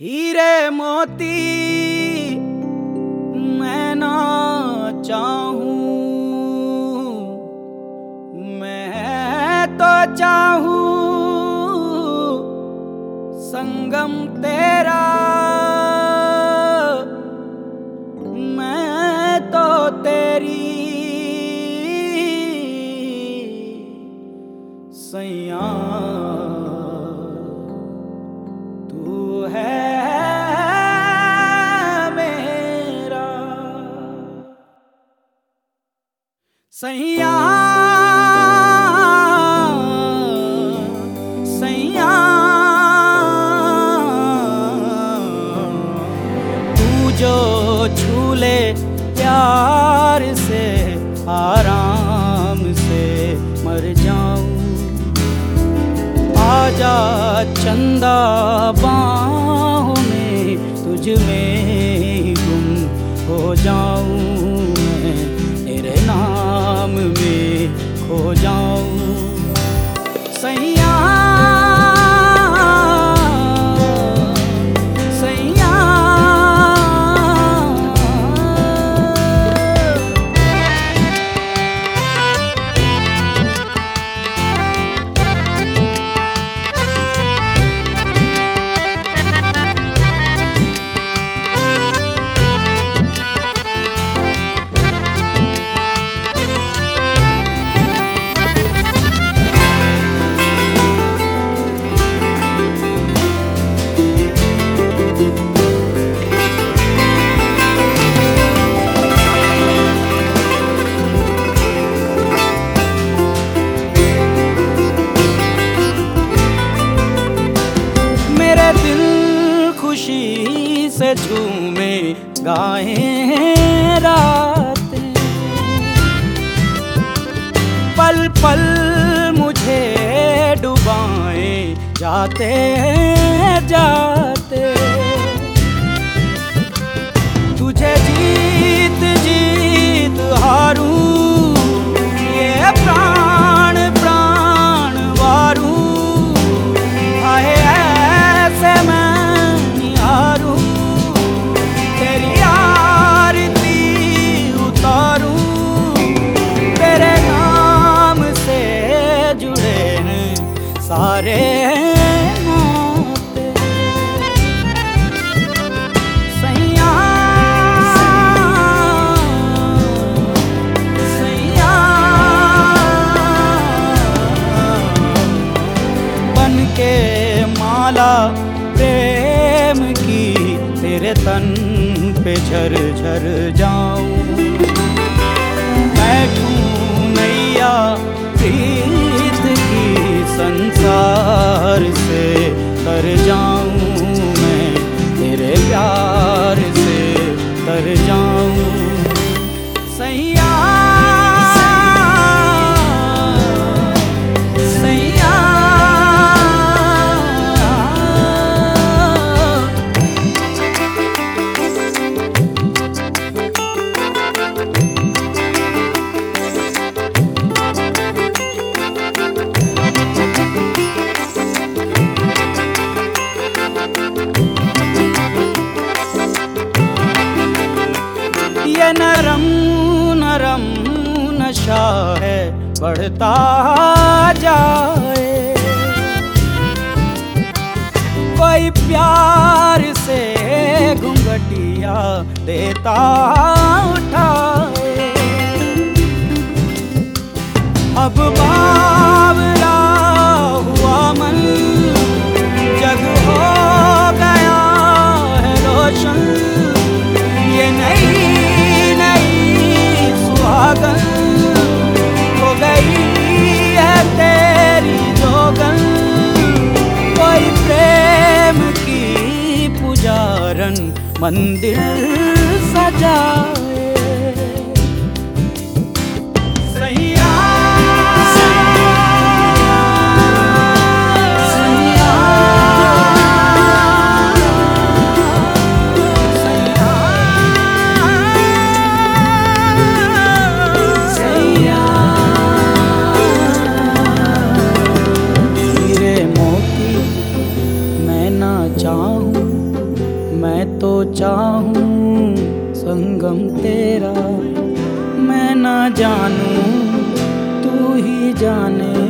ہیرے موتی میں نہ چاہوں میں تو چاہوں سنگم تیرا میں تو تیری سیاں سیاں سیاں تو جو جھولے پیار سے، آرام سے مر جاؤں۔ آجا چندہ باہوں میں تجھ میں گم ہو جاؤں۔ ہو جاؤں صحیح جھومے گائے ہیں راتیں پل پل مجھے ڈبائیں جاتے ہیں جاتے سارے مالا پریم کی تیرے تن پہ جھر جھر جاؤں بیٹھوں نیا سار سے کر جان بڑھتا جائے۔ کوئی پیار سے گھنگٹیا دیتا اٹھائے۔ اب بات مندر سجا۔ تو چاہوں سنگم تیرا میں نہ جانوں تو ہی جانے